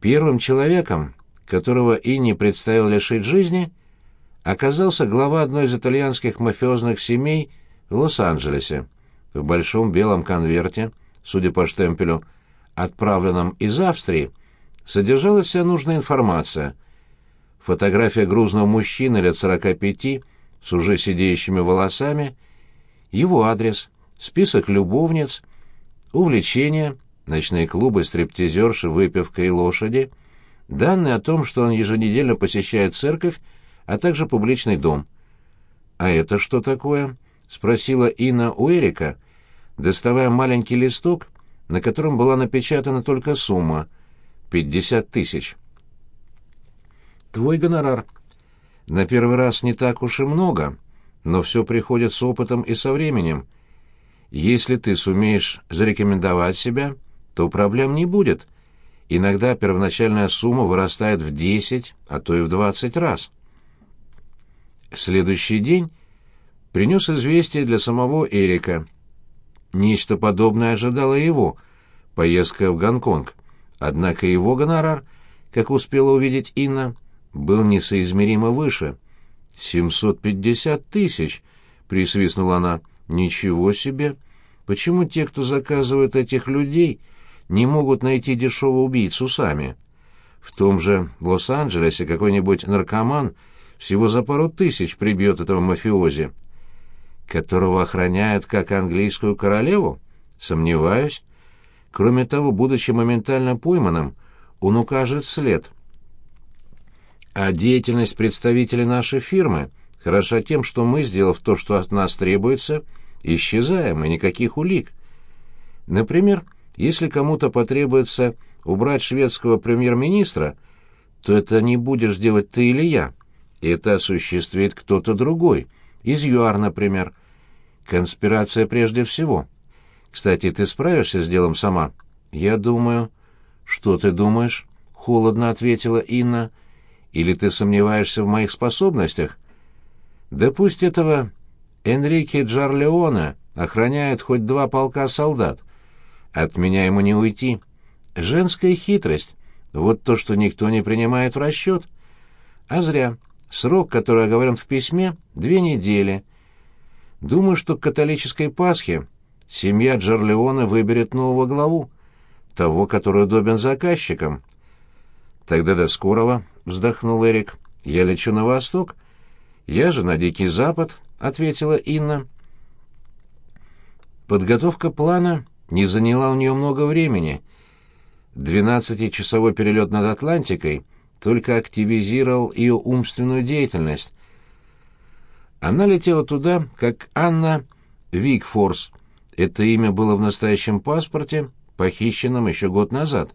Первым человеком, которого Инне представил лишить жизни, оказался глава одной из итальянских мафиозных семей в Лос-Анджелесе. В большом белом конверте, судя по штемпелю, отправленном из Австрии, содержалась вся нужная информация. Фотография грузного мужчины лет 45 с уже сидеющими волосами, его адрес, список любовниц, увлечения, ночные клубы, стриптизерши, выпивка и лошади, данные о том, что он еженедельно посещает церковь, а также публичный дом. «А это что такое?» — спросила Инна у Эрика, доставая маленький листок, на котором была напечатана только сумма — пятьдесят тысяч. «Твой гонорар. На первый раз не так уж и много, но все приходит с опытом и со временем. Если ты сумеешь зарекомендовать себя, то проблем не будет. Иногда первоначальная сумма вырастает в десять, а то и в двадцать раз». Следующий день принес известие для самого Эрика. Нечто подобное ожидало его, поездка в Гонконг. Однако его гонорар, как успела увидеть Инна, был несоизмеримо выше. «Семьсот пятьдесят тысяч!» — присвистнула она. «Ничего себе! Почему те, кто заказывает этих людей, не могут найти дешевого убийцу сами? В том же Лос-Анджелесе какой-нибудь наркоман — всего за пару тысяч прибьет этого мафиози. Которого охраняют как английскую королеву? Сомневаюсь. Кроме того, будучи моментально пойманным, он укажет след. А деятельность представителей нашей фирмы хороша тем, что мы, сделав то, что от нас требуется, исчезаем, и никаких улик. Например, если кому-то потребуется убрать шведского премьер-министра, то это не будешь делать ты или я это осуществит кто-то другой, из ЮАР, например. Конспирация прежде всего. Кстати, ты справишься с делом сама? Я думаю... Что ты думаешь? Холодно ответила Инна. Или ты сомневаешься в моих способностях? Да пусть этого Энрике Джарлеона охраняет хоть два полка солдат. От меня ему не уйти. Женская хитрость — вот то, что никто не принимает в расчет. А зря. Срок, который оговорен в письме, две недели. Думаю, что к католической Пасхе семья Джарлеона выберет нового главу, того, который удобен заказчикам. Тогда до скорого, вздохнул Эрик. Я лечу на восток. Я же на Дикий Запад, ответила Инна. Подготовка плана не заняла у нее много времени. Двенадцатичасовой перелет над Атлантикой только активизировал ее умственную деятельность. Она летела туда, как Анна Викфорс. Это имя было в настоящем паспорте, похищенном еще год назад.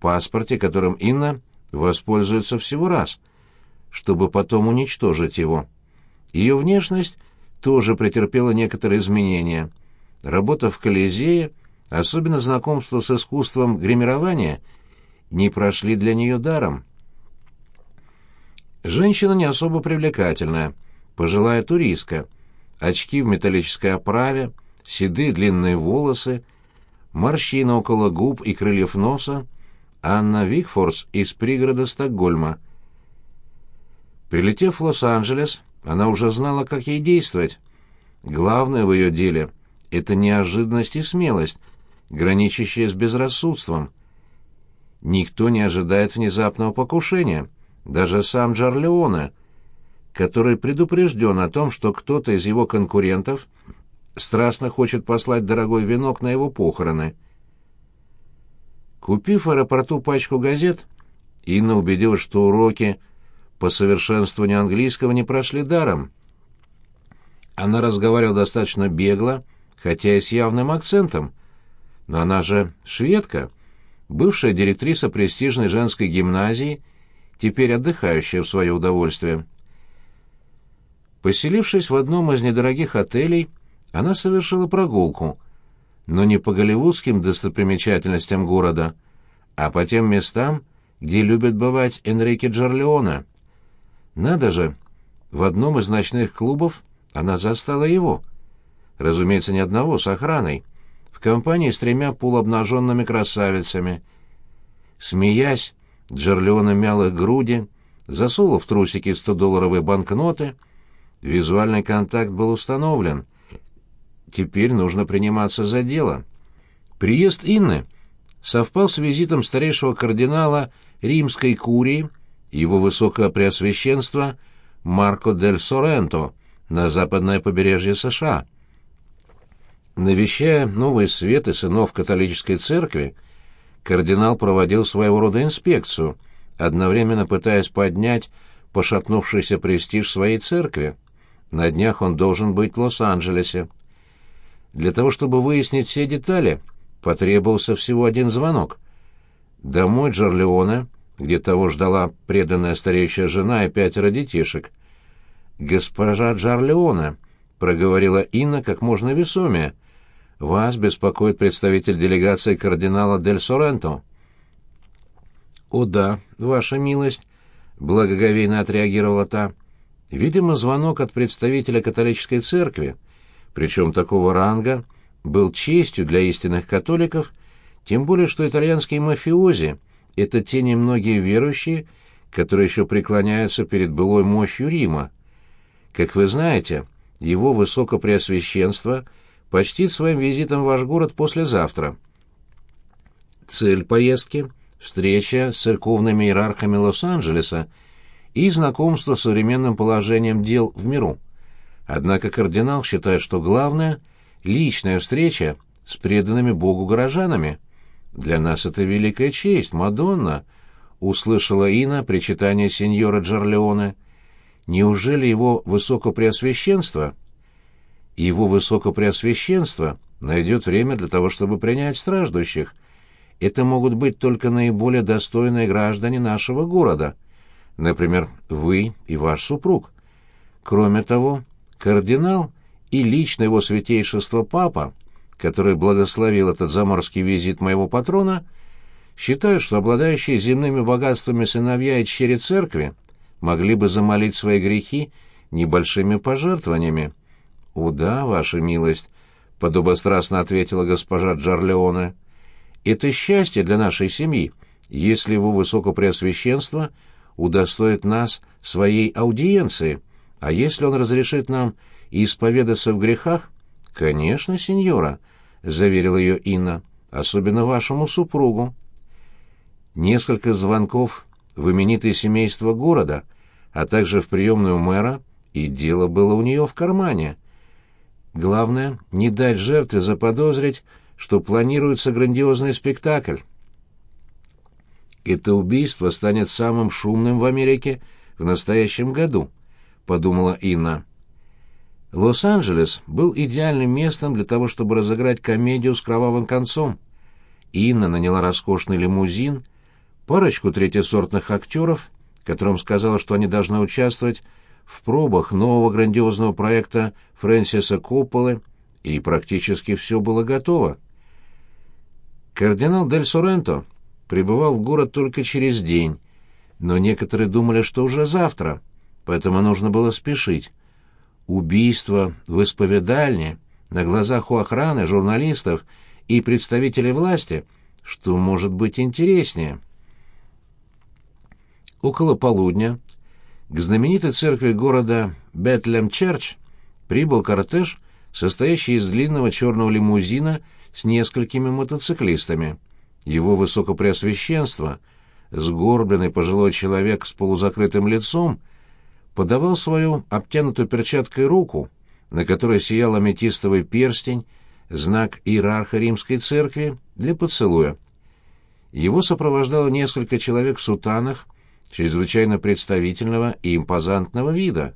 Паспорте, которым Инна воспользуется всего раз, чтобы потом уничтожить его. Ее внешность тоже претерпела некоторые изменения. Работа в Колизее, особенно знакомство с искусством гримирования — не прошли для нее даром. Женщина не особо привлекательная, пожилая туристка, очки в металлической оправе, седые длинные волосы, морщина около губ и крыльев носа, Анна Викфорс из пригорода Стокгольма. Прилетев в Лос-Анджелес, она уже знала, как ей действовать. Главное в ее деле — это неожиданность и смелость, граничащая с безрассудством — Никто не ожидает внезапного покушения, даже сам Джарлеоне, который предупрежден о том, что кто-то из его конкурентов страстно хочет послать дорогой венок на его похороны. Купив в аэропорту пачку газет, Инна убедилась, что уроки по совершенствованию английского не прошли даром. Она разговаривала достаточно бегло, хотя и с явным акцентом, но она же шведка — бывшая директриса престижной женской гимназии, теперь отдыхающая в свое удовольствие. Поселившись в одном из недорогих отелей, она совершила прогулку, но не по голливудским достопримечательностям города, а по тем местам, где любят бывать Энрике Джарлеона. Надо же, в одном из ночных клубов она застала его. Разумеется, ни одного, с охраной — в компании с тремя полуобнаженными красавицами. Смеясь, Джерлеона мял их груди, засунул в трусики 100-долларовые банкноты. Визуальный контакт был установлен. Теперь нужно приниматься за дело. Приезд Инны совпал с визитом старейшего кардинала римской курии, его высокое преосвященство Марко дель Соренто на западное побережье США. Навещая новые светы сынов католической церкви, кардинал проводил своего рода инспекцию, одновременно пытаясь поднять пошатнувшийся престиж своей церкви. На днях он должен быть в Лос-Анджелесе. Для того, чтобы выяснить все детали, потребовался всего один звонок. Домой Джорлеона, где того ждала преданная стареющая жена и пятеро детишек. «Госпожа Джорлеона», — проговорила Инна как можно весомее, — вас беспокоит представитель делегации кардинала Дель Соренто. О да, ваша милость, благоговейно отреагировала та. Видимо, звонок от представителя католической церкви, причем такого ранга, был честью для истинных католиков, тем более что итальянские мафиози — это те немногие верующие, которые еще преклоняются перед былой мощью Рима. Как вы знаете, его высокопреосвященство — почтит своим визитом ваш город послезавтра. Цель поездки — встреча с церковными иерархами Лос-Анджелеса и знакомство с современным положением дел в миру. Однако кардинал считает, что главное — личная встреча с преданными Богу горожанами. «Для нас это великая честь, Мадонна», — услышала Ина причитание сеньора Джорлеоне. «Неужели его высокопреосвященство?» Его высокопреосвященство найдет время для того, чтобы принять страждущих. Это могут быть только наиболее достойные граждане нашего города, например, вы и ваш супруг. Кроме того, кардинал и лично его святейшество папа, который благословил этот заморский визит моего патрона, считают, что обладающие земными богатствами сыновья и чери церкви могли бы замолить свои грехи небольшими пожертвованиями. «О да, ваша милость», — подобострастно ответила госпожа Джарлеоне. «Это счастье для нашей семьи, если его высокопреосвященство удостоит нас своей аудиенции, а если он разрешит нам исповедаться в грехах...» «Конечно, сеньора», — заверила ее Инна, — «особенно вашему супругу». Несколько звонков в именитое семейство города, а также в приемную мэра, и дело было у нее в кармане — Главное — не дать жертве заподозрить, что планируется грандиозный спектакль. «Это убийство станет самым шумным в Америке в настоящем году», — подумала Инна. Лос-Анджелес был идеальным местом для того, чтобы разыграть комедию с кровавым концом. Инна наняла роскошный лимузин, парочку третьесортных актеров, которым сказала, что они должны участвовать в пробах нового грандиозного проекта Фрэнсиса Копполы, и практически все было готово. Кардинал Дель Соренто прибывал в город только через день, но некоторые думали, что уже завтра, поэтому нужно было спешить. Убийство в исповедальне на глазах у охраны, журналистов и представителей власти, что может быть интереснее. Около полудня к знаменитой церкви города Бетлем-Черч прибыл кортеж, состоящий из длинного черного лимузина с несколькими мотоциклистами. Его высокопреосвященство, сгорбленный пожилой человек с полузакрытым лицом, подавал свою обтянутую перчаткой руку, на которой сиял аметистовый перстень, знак иерарха римской церкви, для поцелуя. Его сопровождало несколько человек в сутанах чрезвычайно представительного и импозантного вида.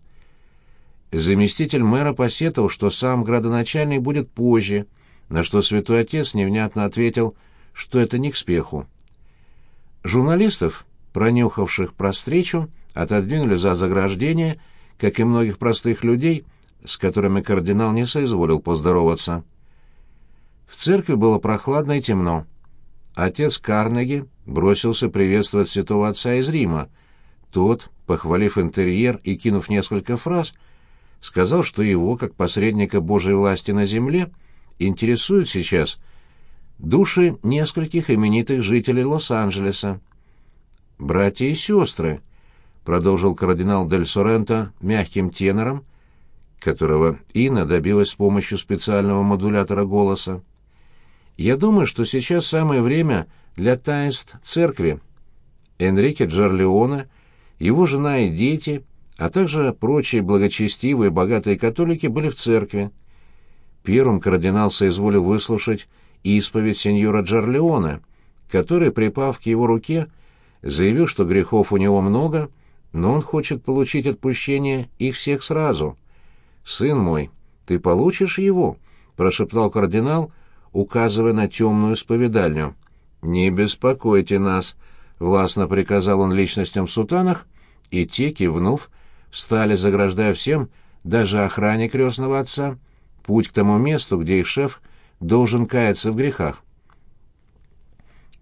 Заместитель мэра посетовал, что сам градоначальник будет позже, на что святой отец невнятно ответил, что это не к спеху. Журналистов, пронюхавших про встречу, отодвинули за заграждение, как и многих простых людей, с которыми кардинал не соизволил поздороваться. В церкви было прохладно и темно. Отец Карнеги бросился приветствовать святого отца из Рима. Тот, похвалив интерьер и кинув несколько фраз, сказал, что его, как посредника Божьей власти на земле, интересует сейчас души нескольких именитых жителей Лос-Анджелеса. «Братья и сестры», — продолжил кардинал Дель Соренто мягким тенором, которого Инна добилась с помощью специального модулятора голоса. «Я думаю, что сейчас самое время для таинств церкви. Энрике Джарлеона, его жена и дети, а также прочие благочестивые богатые католики были в церкви. Первым кардинал соизволил выслушать исповедь сеньора Джарлеона, который, припав к его руке, заявил, что грехов у него много, но он хочет получить отпущение их всех сразу. «Сын мой, ты получишь его», — прошептал кардинал, указывая на темную исповедальню. «Не беспокойте нас», — властно приказал он личностям в сутанах, и те, кивнув, встали, заграждая всем, даже охране крестного отца, путь к тому месту, где их шеф должен каяться в грехах.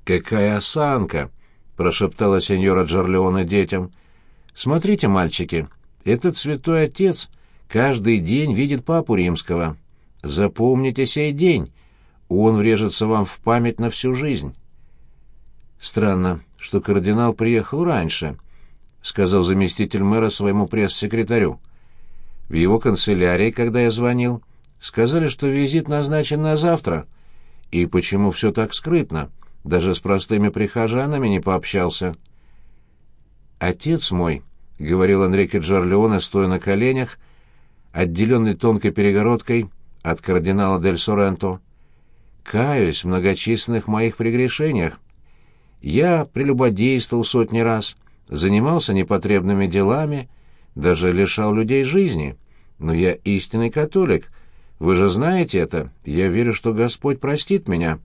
«Какая осанка!» — прошептала сеньора Джорлеоне детям. «Смотрите, мальчики, этот святой отец каждый день видит папу римского. Запомните сей день, он врежется вам в память на всю жизнь». «Странно, что кардинал приехал раньше», — сказал заместитель мэра своему пресс-секретарю. «В его канцелярии, когда я звонил, сказали, что визит назначен на завтра. И почему все так скрытно? Даже с простыми прихожанами не пообщался». «Отец мой», — говорил Энрике Джорлеоне, стоя на коленях, отделенный тонкой перегородкой от кардинала Дель Соренто, — «каюсь в многочисленных моих прегрешениях. Я прелюбодействовал сотни раз, занимался непотребными делами, даже лишал людей жизни. Но я истинный католик. Вы же знаете это. Я верю, что Господь простит меня».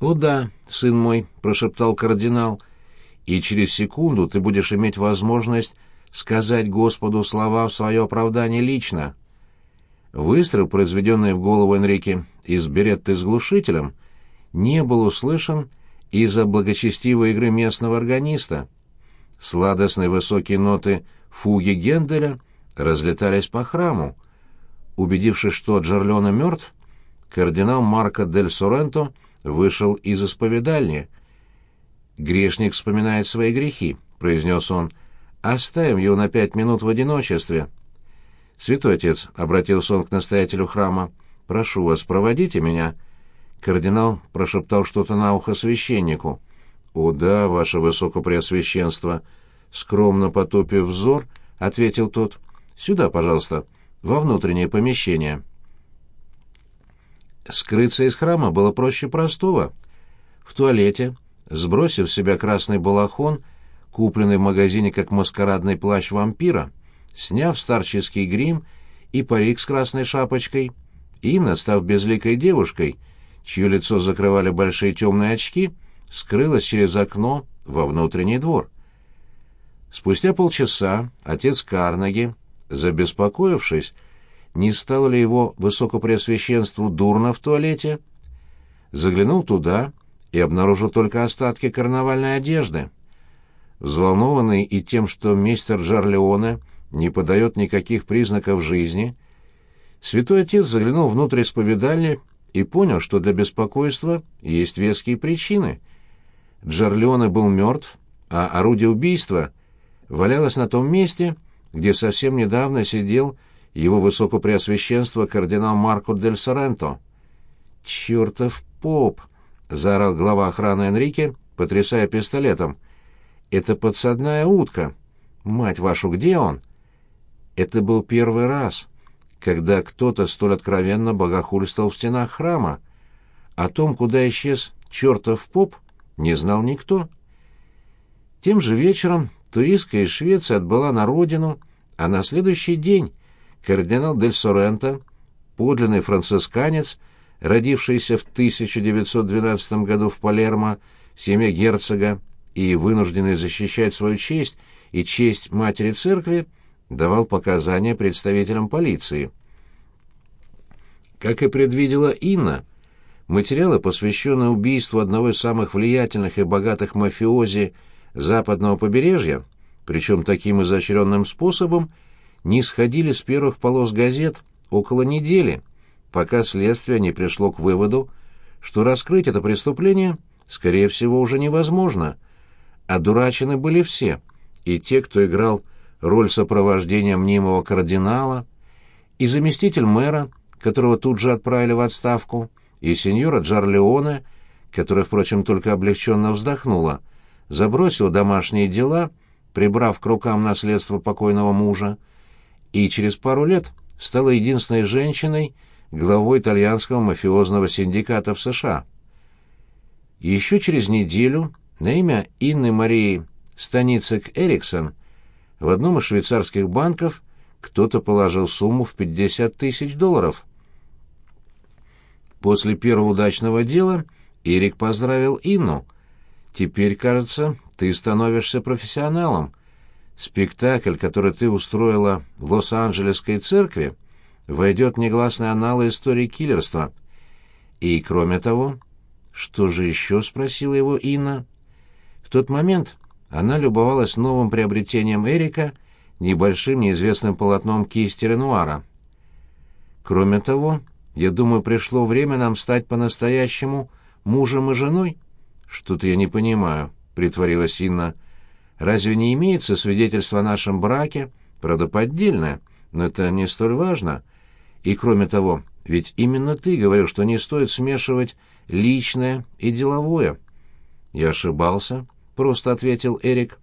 «О да, сын мой», — прошептал кардинал, — «и через секунду ты будешь иметь возможность сказать Господу слова в свое оправдание лично». Выстрел, произведенный в голову Энрике из беретты с глушителем, не был услышан из-за благочестивой игры местного органиста. Сладостные высокие ноты фуги Генделя разлетались по храму. Убедившись, что Джорлеона мертв, кардинал Марко дель Соренто вышел из исповедальни. «Грешник вспоминает свои грехи», — произнес он. «Оставим его на пять минут в одиночестве». «Святой отец», — обратился он к настоятелю храма, — «прошу вас, проводите меня». Кардинал прошептал что-то на ухо священнику. «О да, ваше высокопреосвященство!» Скромно потупив взор, ответил тот. «Сюда, пожалуйста, во внутреннее помещение». Скрыться из храма было проще простого. В туалете, сбросив с себя красный балахон, купленный в магазине как маскарадный плащ вампира, сняв старческий грим и парик с красной шапочкой, Инна, став безликой девушкой — чье лицо закрывали большие темные очки, скрылась через окно во внутренний двор. Спустя полчаса отец Карнеги, забеспокоившись, не стало ли его высокопреосвященству дурно в туалете, заглянул туда и обнаружил только остатки карнавальной одежды. Взволнованный и тем, что мистер Джарлеоне не подает никаких признаков жизни, святой отец заглянул внутрь исповедальни и понял, что для беспокойства есть веские причины. Джарлеоне был мертв, а орудие убийства валялось на том месте, где совсем недавно сидел его высокопреосвященство кардинал Марко дель Соренто. «Чертов поп!» — заорал глава охраны Энрике, потрясая пистолетом. «Это подсадная утка! Мать вашу, где он?» Это был первый раз, когда кто-то столь откровенно богохульствовал в стенах храма. О том, куда исчез чертов поп, не знал никто. Тем же вечером туристка из Швеции отбыла на родину, а на следующий день кардинал Дель Соренто, подлинный францисканец, родившийся в 1912 году в Палермо в семье герцога и вынужденный защищать свою честь и честь матери церкви, давал показания представителям полиции. Как и предвидела Инна, материалы, посвященные убийству одного из самых влиятельных и богатых мафиози западного побережья, причем таким изощренным способом, не сходили с первых полос газет около недели, пока следствие не пришло к выводу, что раскрыть это преступление, скорее всего, уже невозможно. Одурачены были все, и те, кто играл роль сопровождения мнимого кардинала, и заместитель мэра, которого тут же отправили в отставку, и сеньора Джарлеоне, которая, впрочем, только облегченно вздохнула, забросила домашние дела, прибрав к рукам наследство покойного мужа, и через пару лет стала единственной женщиной, главой итальянского мафиозного синдиката в США. Еще через неделю на имя Инны Марии Станицек Эриксон в одном из швейцарских банков кто-то положил сумму в 50 тысяч долларов. После первого удачного дела Эрик поздравил Инну. «Теперь, кажется, ты становишься профессионалом. Спектакль, который ты устроила в Лос-Анджелесской церкви, войдет в негласные аналы истории киллерства. И, кроме того, что же еще?» — спросила его Инна. В тот момент она любовалась новым приобретением Эрика, небольшим неизвестным полотном кисти Ренуара. «Кроме того, я думаю, пришло время нам стать по-настоящему мужем и женой». «Что-то я не понимаю», — притворилась Инна. «Разве не имеется свидетельство о нашем браке? Правда, поддельное, но это не столь важно. И, кроме того, ведь именно ты говорил, что не стоит смешивать личное и деловое». «Я ошибался», — просто ответил Эрик.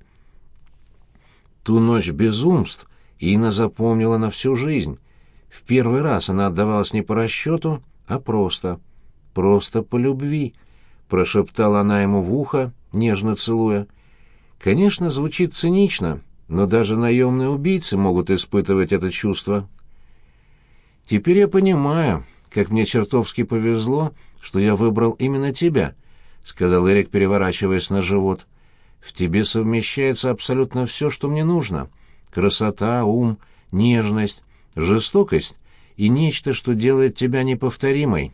Ту ночь безумств Инна запомнила на всю жизнь. В первый раз она отдавалась не по расчету, а просто. Просто по любви, прошептала она ему в ухо, нежно целуя. Конечно, звучит цинично, но даже наемные убийцы могут испытывать это чувство. Теперь я понимаю, как мне чертовски повезло, что я выбрал именно тебя, сказал Эрик, переворачиваясь на живот. В тебе совмещается абсолютно все, что мне нужно. Красота, ум, нежность, жестокость и нечто, что делает тебя неповторимой.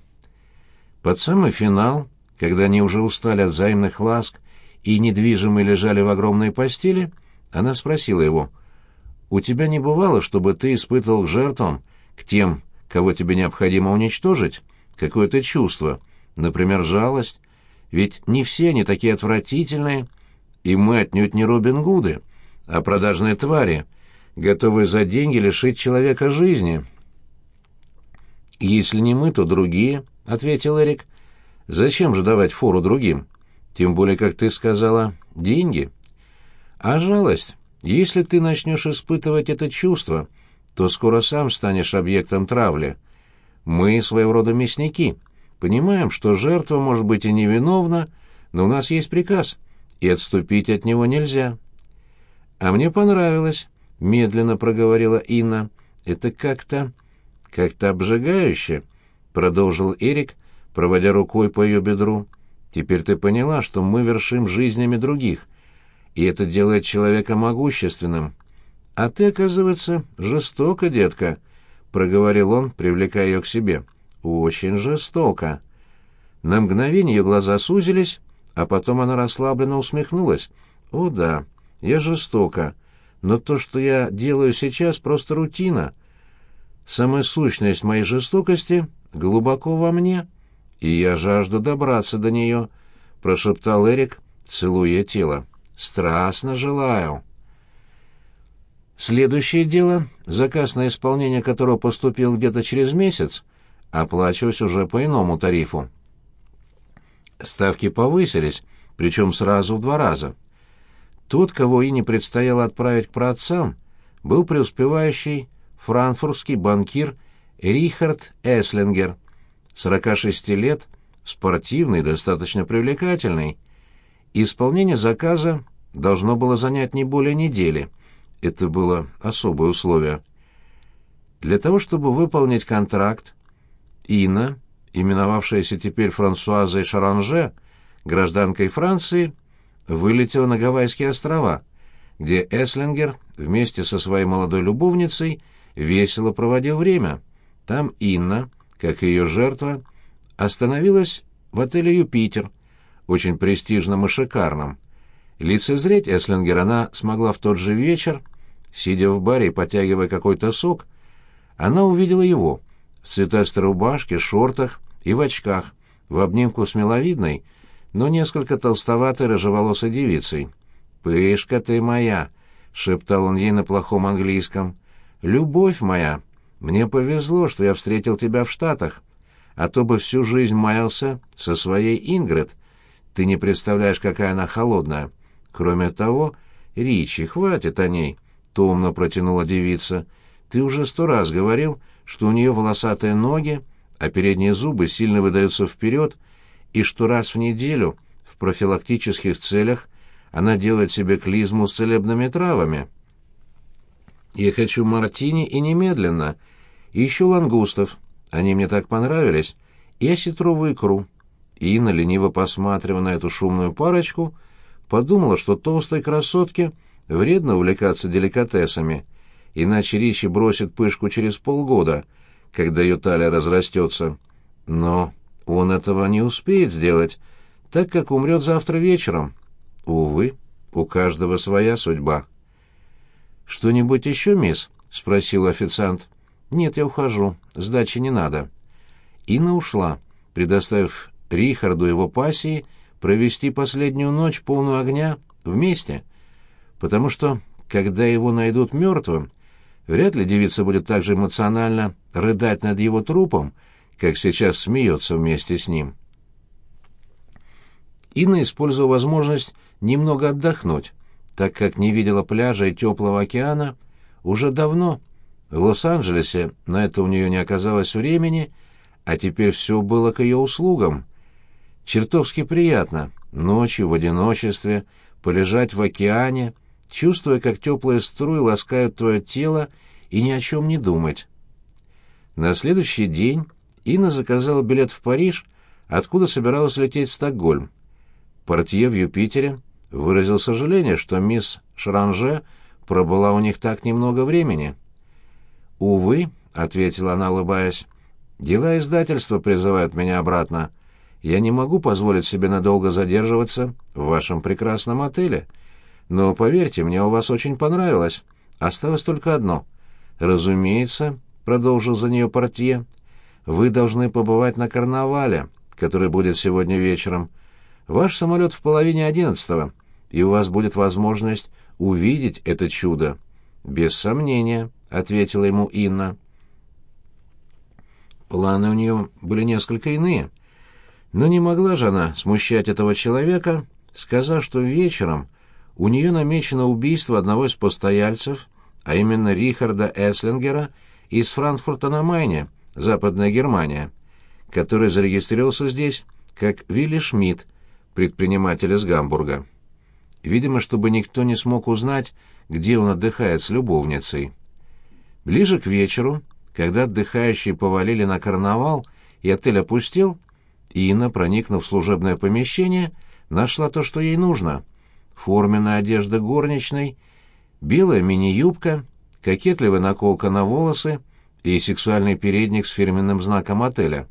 Под самый финал, когда они уже устали от взаимных ласк и недвижимые лежали в огромной постели, она спросила его, «У тебя не бывало, чтобы ты испытывал к жертвам, к тем, кого тебе необходимо уничтожить, какое-то чувство, например, жалость? Ведь не все они такие отвратительные, и мы отнюдь не Робин Гуды, а продажные твари, готовые за деньги лишить человека жизни. «Если не мы, то другие», — ответил Эрик. «Зачем же давать фору другим? Тем более, как ты сказала, деньги. А жалость, если ты начнешь испытывать это чувство, то скоро сам станешь объектом травли. Мы своего рода мясники. Понимаем, что жертва может быть и невиновна, но у нас есть приказ и отступить от него нельзя. А мне понравилось, медленно проговорила Инна. Это как-то как-то обжигающе, продолжил Эрик, проводя рукой по ее бедру. Теперь ты поняла, что мы вершим жизнями других, и это делает человека могущественным. А ты, оказывается, жестоко, детка, проговорил он, привлекая ее к себе. Очень жестоко. На мгновение ее глаза сузились, а потом она расслабленно усмехнулась. «О да, я жестока, но то, что я делаю сейчас, просто рутина. Самая сущность моей жестокости глубоко во мне, и я жажду добраться до нее», — прошептал Эрик, целуя тело. «Страстно желаю». Следующее дело, заказ на исполнение которого поступил где-то через месяц, оплачивать уже по иному тарифу. Ставки повысились, причем сразу в два раза. Тот, кого и не предстояло отправить к праотцам, был преуспевающий франкфуртский банкир Рихард Эслингер, 46 лет, спортивный, достаточно привлекательный. Исполнение заказа должно было занять не более недели. Это было особое условие. Для того, чтобы выполнить контракт, Инна именовавшаяся теперь Франсуазой Шаранже, гражданкой Франции, вылетела на Гавайские острова, где Эслингер вместе со своей молодой любовницей весело проводил время. Там Инна, как и ее жертва, остановилась в отеле «Юпитер», очень престижном и шикарном. Лицезреть Эслингер она смогла в тот же вечер, сидя в баре и потягивая какой-то сок, она увидела его — в цветастой рубашке, шортах и в очках, в обнимку с миловидной, но несколько толстоватой рыжеволосой девицей. «Пышка ты моя!» — шептал он ей на плохом английском. «Любовь моя! Мне повезло, что я встретил тебя в Штатах, а то бы всю жизнь маялся со своей Ингрид. Ты не представляешь, какая она холодная. Кроме того, Ричи, хватит о ней!» — томно протянула девица. «Ты уже сто раз говорил, что у нее волосатые ноги, а передние зубы сильно выдаются вперед, и что раз в неделю в профилактических целях она делает себе клизму с целебными травами. Я хочу мартини и немедленно. И еще лангустов. Они мне так понравились. И осетровую икру. Инна, лениво посматривая на эту шумную парочку, подумала, что толстой красотке вредно увлекаться деликатесами, иначе Ричи бросит пышку через полгода, когда ее талия разрастется. Но он этого не успеет сделать, так как умрет завтра вечером. Увы, у каждого своя судьба. «Что-нибудь еще, мисс?» — спросил официант. «Нет, я ухожу. Сдачи не надо». Инна ушла, предоставив Рихарду его пассии провести последнюю ночь полную огня вместе, потому что, когда его найдут мертвым, вряд ли девица будет так же эмоционально рыдать над его трупом, как сейчас смеется вместе с ним. Инна использовала возможность немного отдохнуть, так как не видела пляжа и теплого океана уже давно. В Лос-Анджелесе на это у нее не оказалось времени, а теперь все было к ее услугам. Чертовски приятно ночью в одиночестве полежать в океане, чувствуя, как теплые струи ласкают твое тело и ни о чем не думать. На следующий день Инна заказала билет в Париж, откуда собиралась лететь в Стокгольм. Портье в Юпитере выразил сожаление, что мисс Шранже пробыла у них так немного времени. «Увы», — ответила она, улыбаясь, — «дела издательства призывают меня обратно. Я не могу позволить себе надолго задерживаться в вашем прекрасном отеле. Но, поверьте, мне у вас очень понравилось. Осталось только одно. Разумеется, — продолжил за нее портье, — вы должны побывать на карнавале, который будет сегодня вечером. Ваш самолет в половине одиннадцатого, и у вас будет возможность увидеть это чудо. Без сомнения, ответила ему Инна. Планы у нее были несколько иные. Но не могла же она смущать этого человека, сказав, что вечером у нее намечено убийство одного из постояльцев, а именно Рихарда Эслингера из Франкфурта на Майне, Западная Германия, который зарегистрировался здесь как Вилли Шмидт, предприниматель из Гамбурга. Видимо, чтобы никто не смог узнать, где он отдыхает с любовницей. Ближе к вечеру, когда отдыхающие повалили на карнавал и отель опустел, Инна, проникнув в служебное помещение, нашла то, что ей нужно. Форменная одежда горничной, белая мини-юбка, кокетливая наколка на волосы и сексуальный передник с фирменным знаком отеля.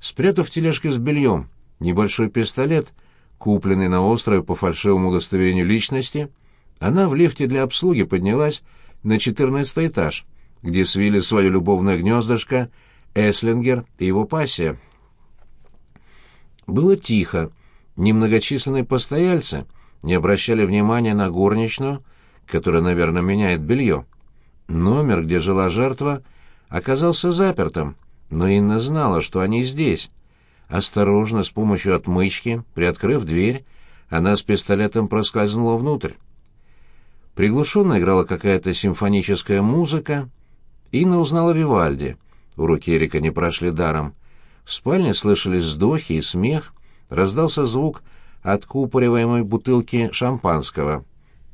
Спрятав в тележке с бельем небольшой пистолет, купленный на острове по фальшивому удостоверению личности, она в лифте для обслуги поднялась на четырнадцатый этаж, где свили свое любовное гнездышко Эслингер и его пассия. Было тихо, немногочисленные постояльцы не обращали внимания на горничную, которая, наверное, меняет белье. Номер, где жила жертва, оказался запертым, но Инна знала, что они здесь. Осторожно, с помощью отмычки, приоткрыв дверь, она с пистолетом проскользнула внутрь. Приглушенно играла какая-то симфоническая музыка. Инна узнала Вивальди. Уроки Эрика не прошли даром. В спальне слышались вздохи и смех. Раздался звук откупориваемой бутылки шампанского.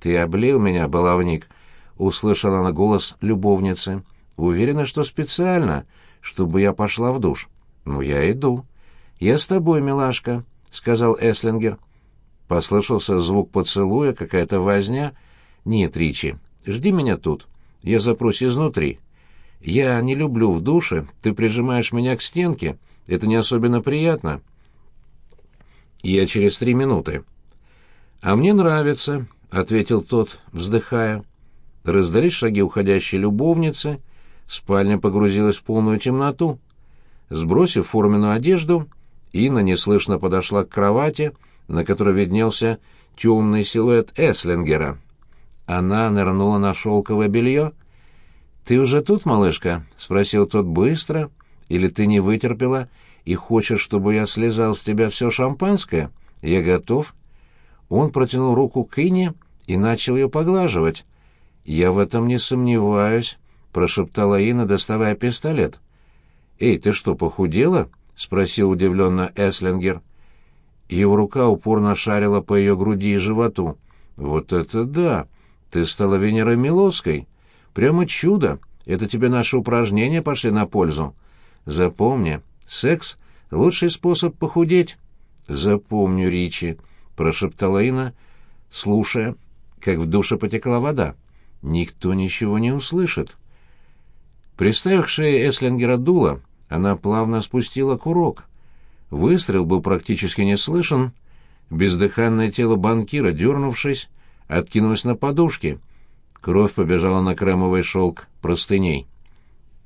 «Ты облил меня, баловник», — услышала она голос любовницы. «Уверена, что специально, чтобы я пошла в душ». «Ну, я иду». «Я с тобой, милашка», — сказал Эслингер. Послышался звук поцелуя, какая-то возня. «Нет, Ричи, жди меня тут. Я запрусь изнутри. Я не люблю в душе, ты прижимаешь меня к стенке. Это не особенно приятно». «Я через три минуты». «А мне нравится», — ответил тот, вздыхая. Раздались шаги уходящей любовницы, спальня погрузилась в полную темноту. Сбросив форменную одежду, Инна неслышно подошла к кровати, на которой виднелся темный силуэт Эслингера. Она нырнула на шелковое белье. «Ты уже тут, малышка?» — спросил тот быстро. «Или ты не вытерпела и хочешь, чтобы я слезал с тебя все шампанское? Я готов». Он протянул руку к Инне и начал ее поглаживать. «Я в этом не сомневаюсь», — прошептала Инна, доставая пистолет. «Эй, ты что, похудела?» — спросил удивленно Эслингер. Его рука упорно шарила по ее груди и животу. «Вот это да! Ты стала Венерой Милоской! Прямо чудо! Это тебе наши упражнения пошли на пользу. Запомни, секс — лучший способ похудеть». «Запомню, Ричи», — прошептала Инна, слушая, как в душе потекла вода. «Никто ничего не услышит». Приставив к шее Эслингера дуло, она плавно спустила курок. Выстрел был практически не слышен. Бездыханное тело банкира, дернувшись, откинулось на подушки. Кровь побежала на кремовый шелк простыней.